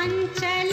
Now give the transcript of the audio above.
अंचल